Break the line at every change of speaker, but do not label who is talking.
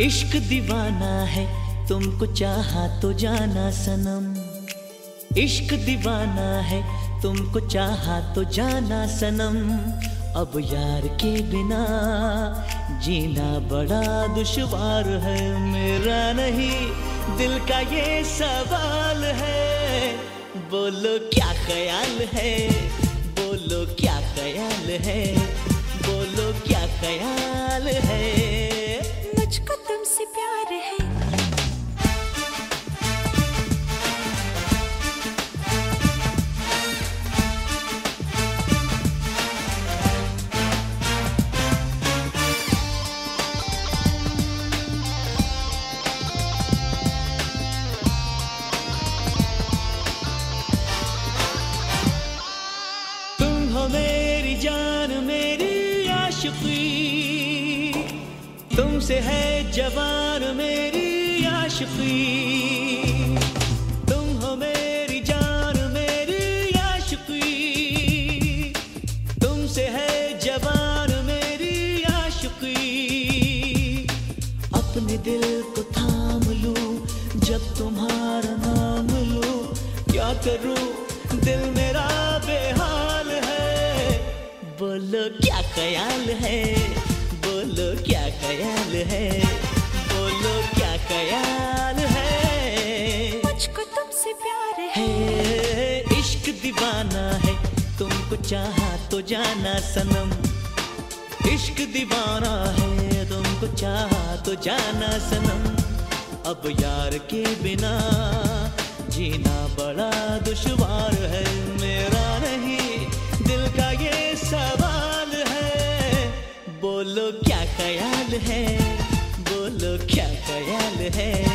इश्क दीवाना है, तुमको चाहा तो जाना सनम। इश्क दीवाना है, तुमको चाहा तो जाना सनम। अब यार के बिना जीना बड़ा दुश्वार है, मेरा नहीं, दिल का ये सवाल है। बोलो ख्याल है? बोलो क्या ख्याल है? बोलो क्या ख्याल है? आशिकी। तुमसे है जवान मेरी आशिकी। तुम हो मेरी जान मेरी आशिकी। तुमसे है जवान मेरी आशिकी। अपने दिल को थाम लूँ, जब तुम्हारा नाम लूँ। क्या करूँ, दिल मेरा बेहाल बोलो क्या ख्याल है? बोलो क्या ख्याल है? बोलो क्या ख्याल है?
मुझको तुमसे प्यार
है, है इश्क दीवाना है। तुमको चाहा तो जाना सनम। इश्क दीवाना है तुमको चाहा तो जाना सनम। अब यार के बिना जीना बड़ा ख्याल है बोलो क्या ख्याल है?